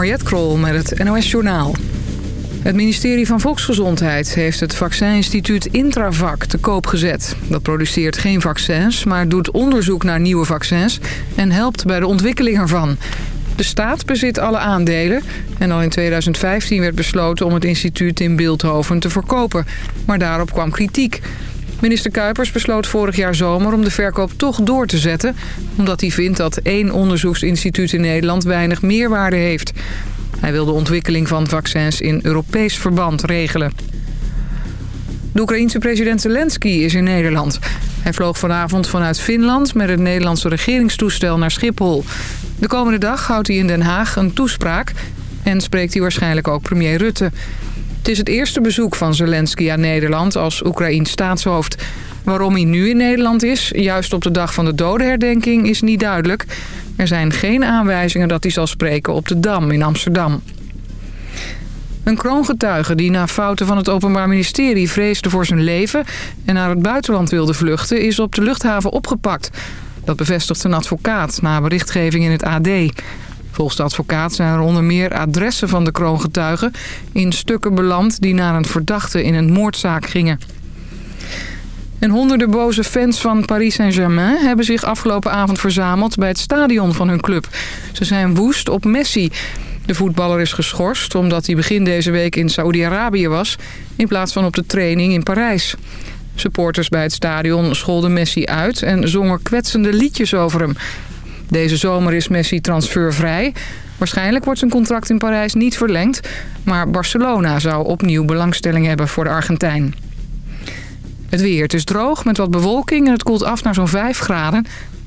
Mariette Krol met het NOS Journaal. Het ministerie van Volksgezondheid heeft het vaccininstituut Intravac te koop gezet. Dat produceert geen vaccins, maar doet onderzoek naar nieuwe vaccins... en helpt bij de ontwikkeling ervan. De staat bezit alle aandelen en al in 2015 werd besloten om het instituut in Beeldhoven te verkopen. Maar daarop kwam kritiek. Minister Kuipers besloot vorig jaar zomer om de verkoop toch door te zetten... omdat hij vindt dat één onderzoeksinstituut in Nederland weinig meerwaarde heeft. Hij wil de ontwikkeling van vaccins in Europees verband regelen. De Oekraïense president Zelensky is in Nederland. Hij vloog vanavond vanuit Finland met het Nederlandse regeringstoestel naar Schiphol. De komende dag houdt hij in Den Haag een toespraak... en spreekt hij waarschijnlijk ook premier Rutte. Het is het eerste bezoek van Zelensky aan Nederland als Oekraïns staatshoofd. Waarom hij nu in Nederland is, juist op de dag van de dodenherdenking, is niet duidelijk. Er zijn geen aanwijzingen dat hij zal spreken op de Dam in Amsterdam. Een kroongetuige die na fouten van het Openbaar Ministerie vreesde voor zijn leven... en naar het buitenland wilde vluchten, is op de luchthaven opgepakt. Dat bevestigt een advocaat na berichtgeving in het AD. Volgens de advocaat zijn er onder meer adressen van de kroongetuigen... in stukken beland die naar een verdachte in een moordzaak gingen. En honderden boze fans van Paris Saint-Germain hebben zich afgelopen avond verzameld bij het stadion van hun club. Ze zijn woest op Messi. De voetballer is geschorst omdat hij begin deze week in Saoedi-Arabië was... in plaats van op de training in Parijs. Supporters bij het stadion scholden Messi uit en zongen kwetsende liedjes over hem. Deze zomer is Messi transfervrij. Waarschijnlijk wordt zijn contract in Parijs niet verlengd... maar Barcelona zou opnieuw belangstelling hebben voor de Argentijn. Het weer. Het is droog met wat bewolking en het koelt af naar zo'n 5 graden.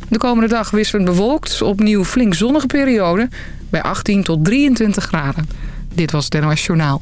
De komende dag wisselend bewolkt, opnieuw flink zonnige periode... bij 18 tot 23 graden. Dit was het NOS Journaal.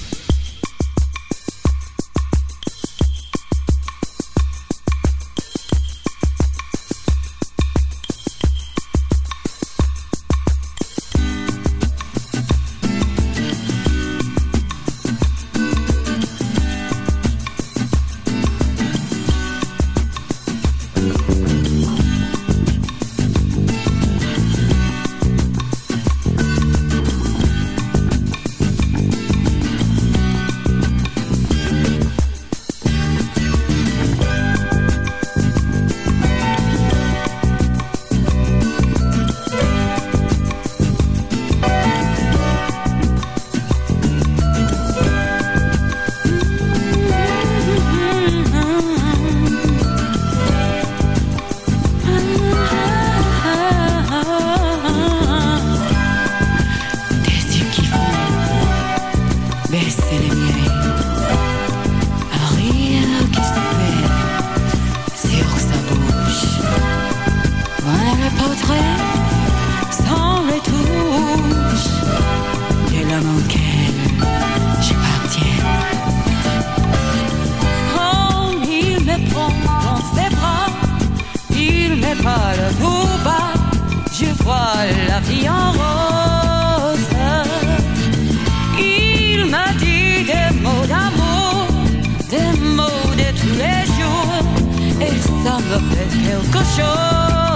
look at Hilke Shore.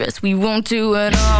actress. We won't do it all.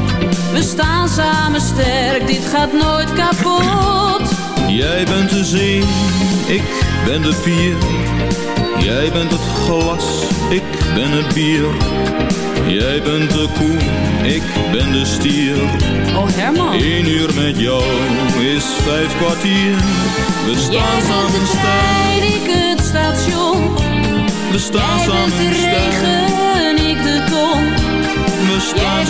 We staan samen sterk, dit gaat nooit kapot. Jij bent de zee, ik ben de pier. Jij bent het glas, ik ben het bier. Jij bent de koe, ik ben de stier. Oh Herman. Eén uur met jou is vijf kwartier. We Jij staan bent samen sterk, ik het station. we staan Jij samen sterk.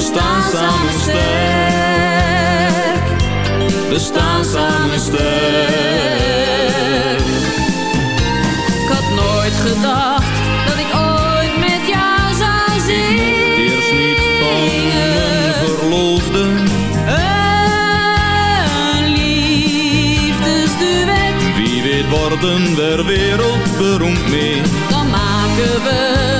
We staan samen sterk. We staan samen sterk. Ik had nooit gedacht dat ik ooit met jou zou zingen. Eerst niet van verloofde. Een liefdesduet, Wie weet worden we wereldberoemd mee. dan maken we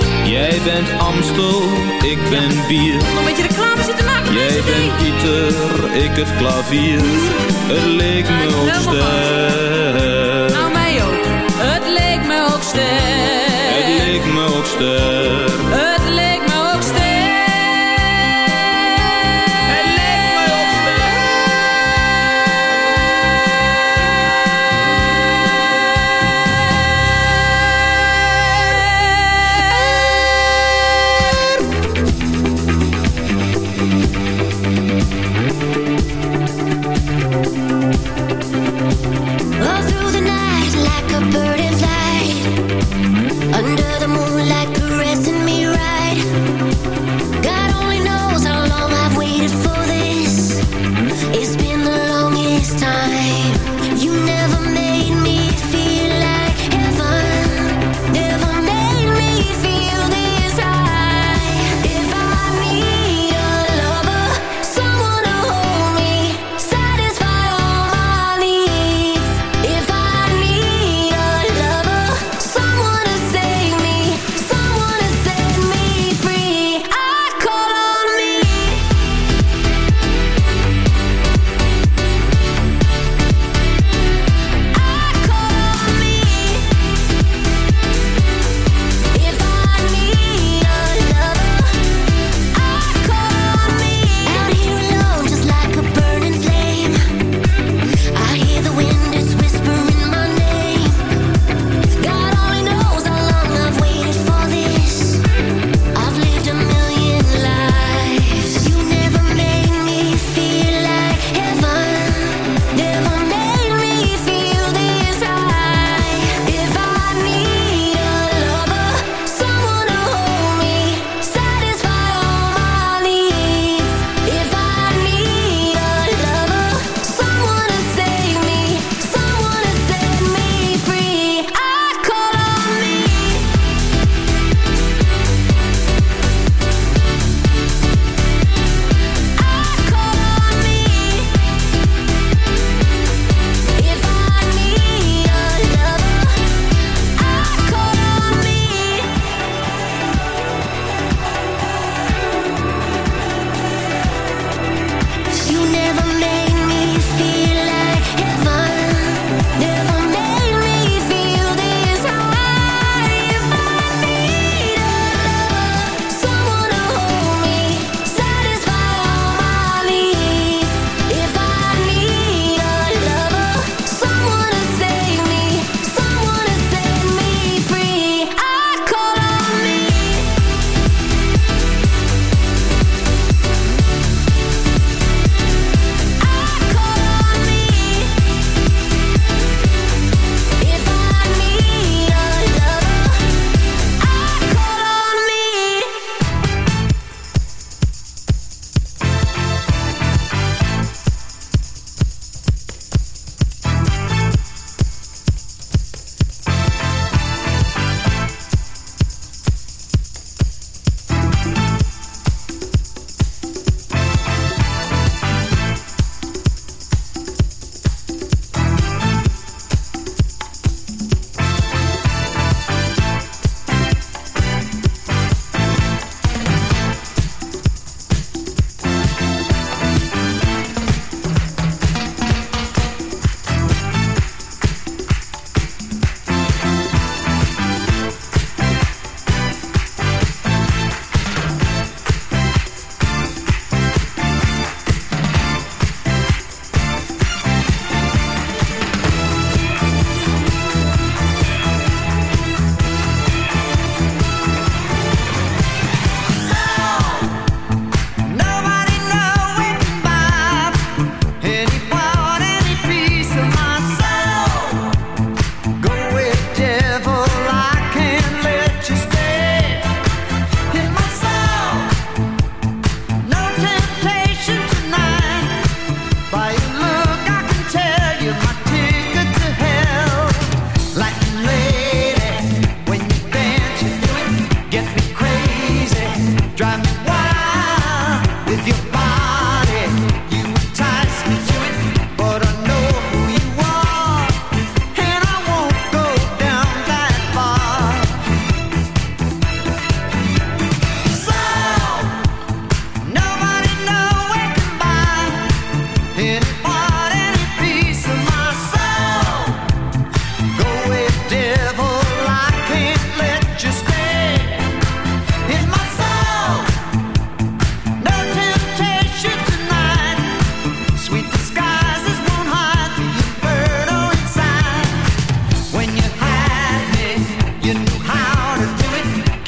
Jij bent Amstel, ik ben bier. Nog een beetje reclame zitten maken Jij bent. Pieter, ik het klavier. Het leek me Ja, ook sterk. Nou, mij ook. Het leek me ook sterk. Het leek me ook sterk.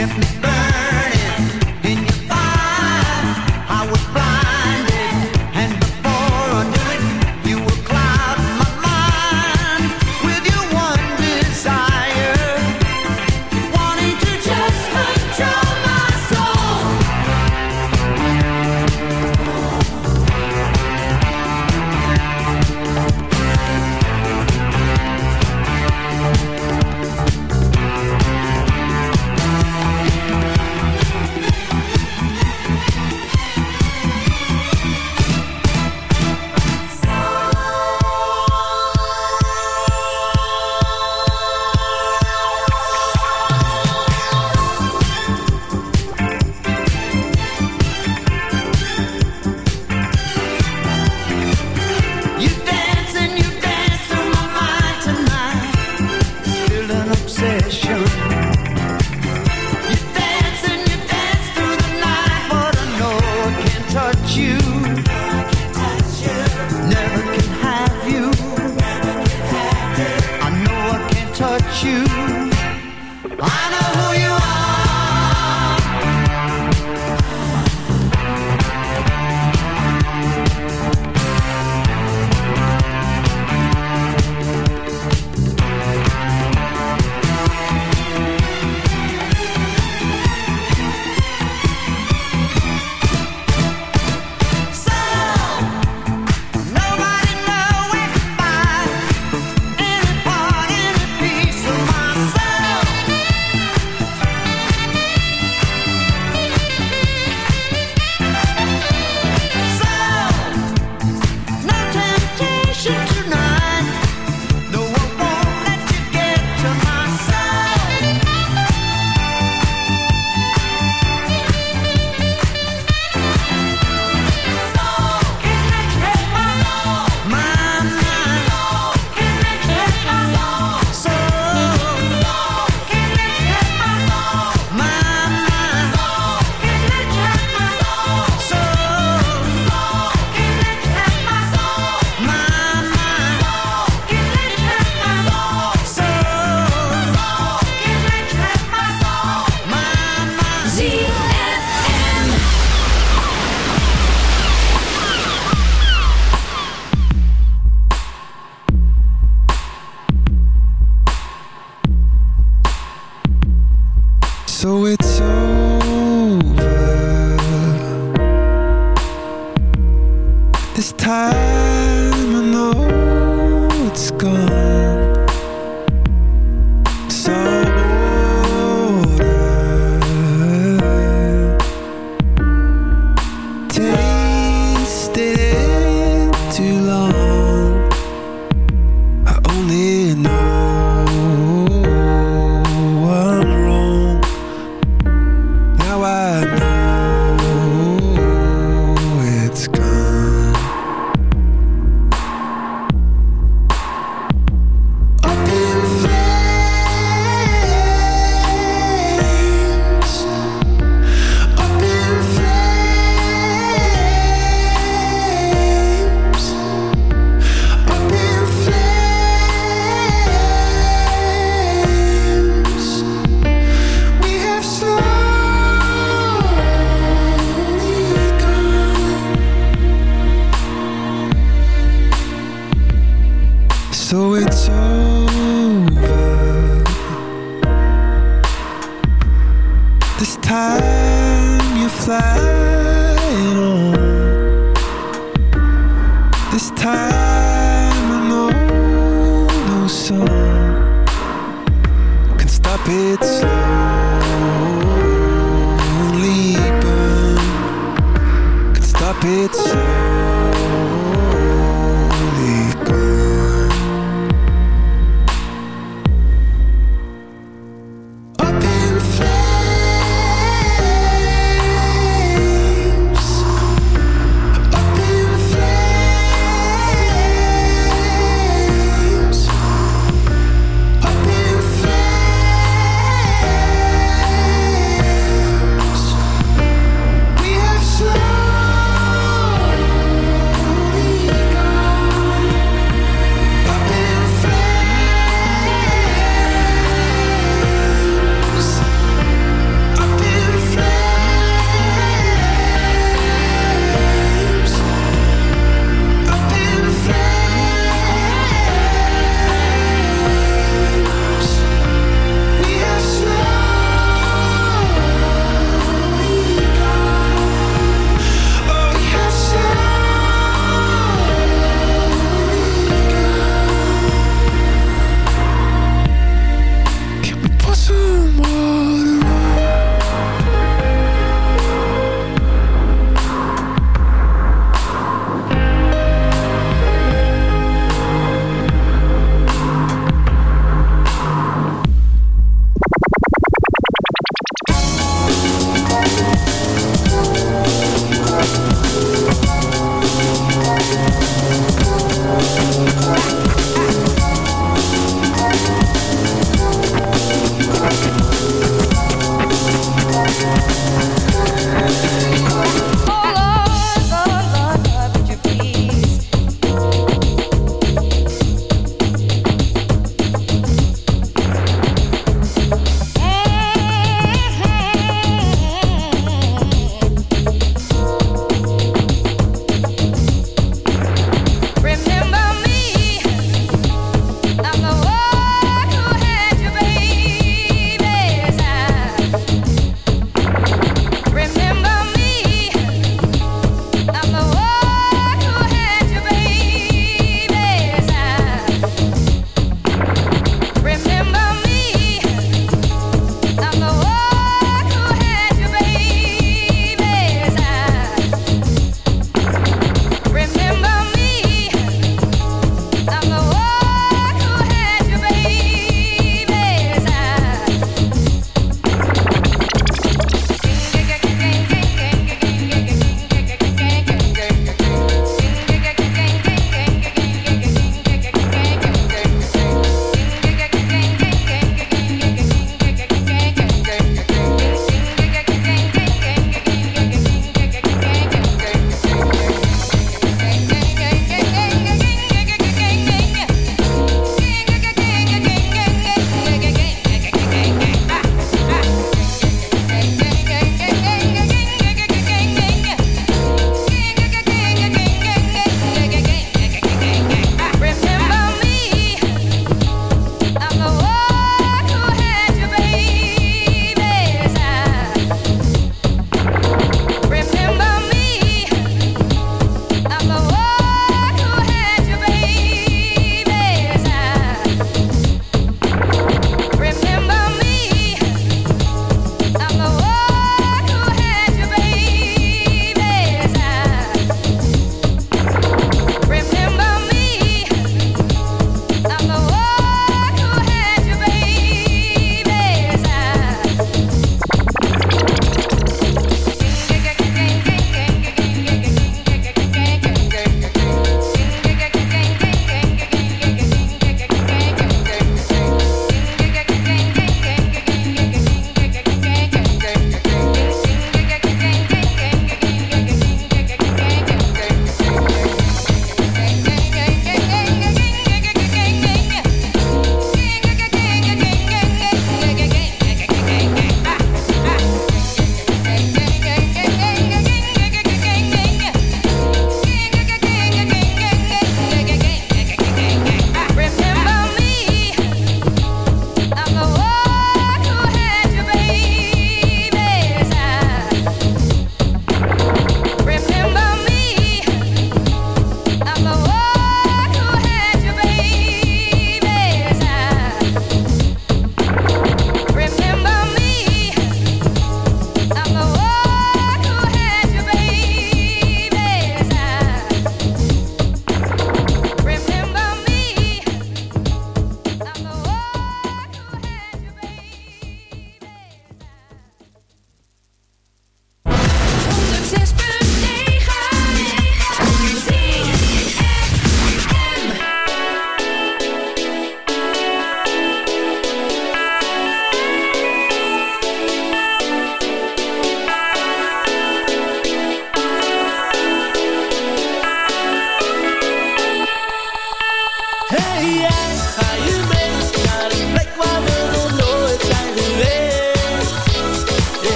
getting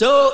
So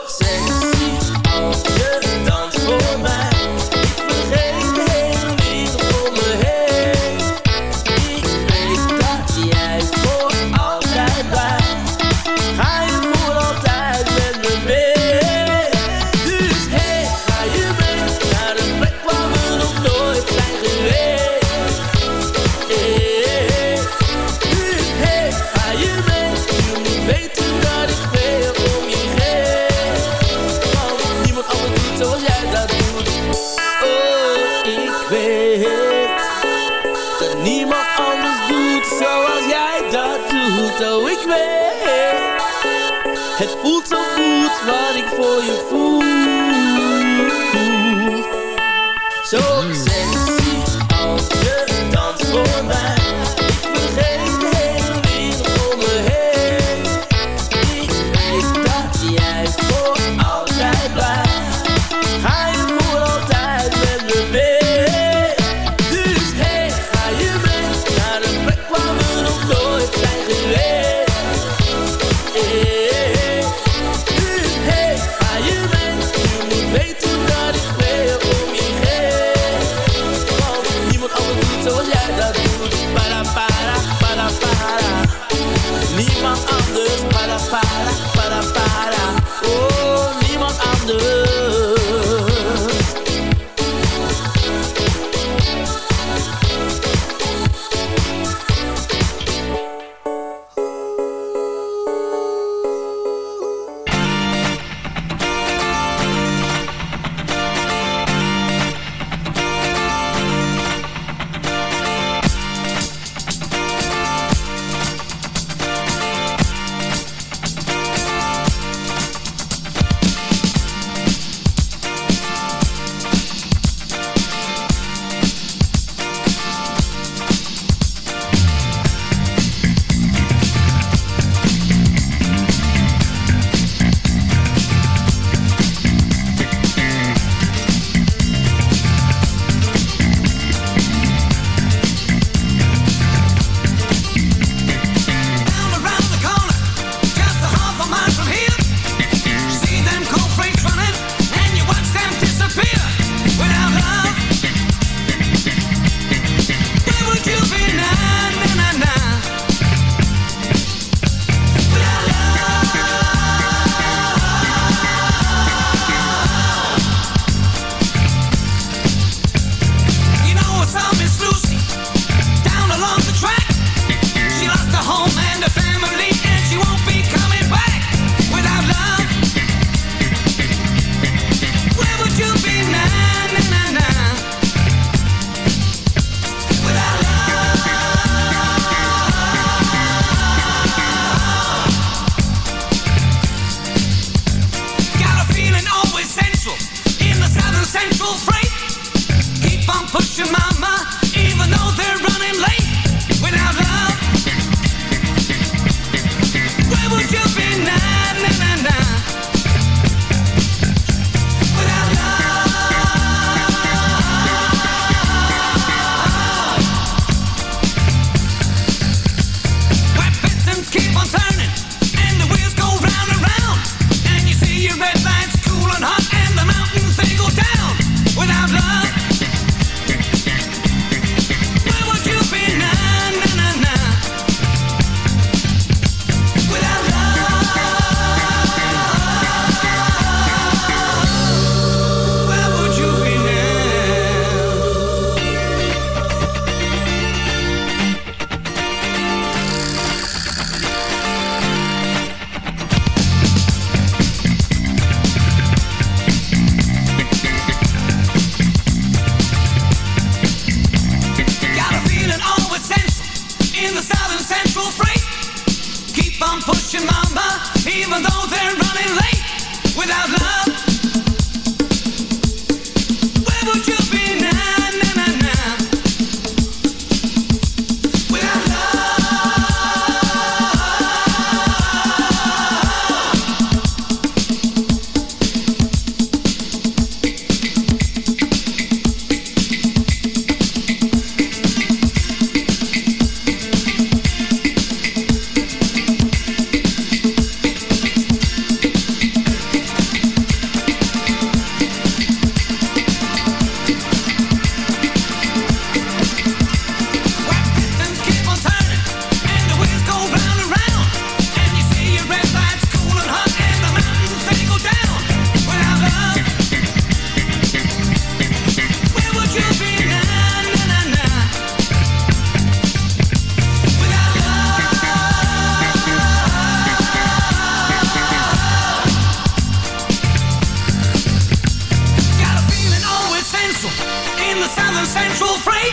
the central freight.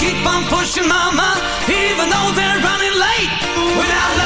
Keep on pushing, mama, even though they're running late. Without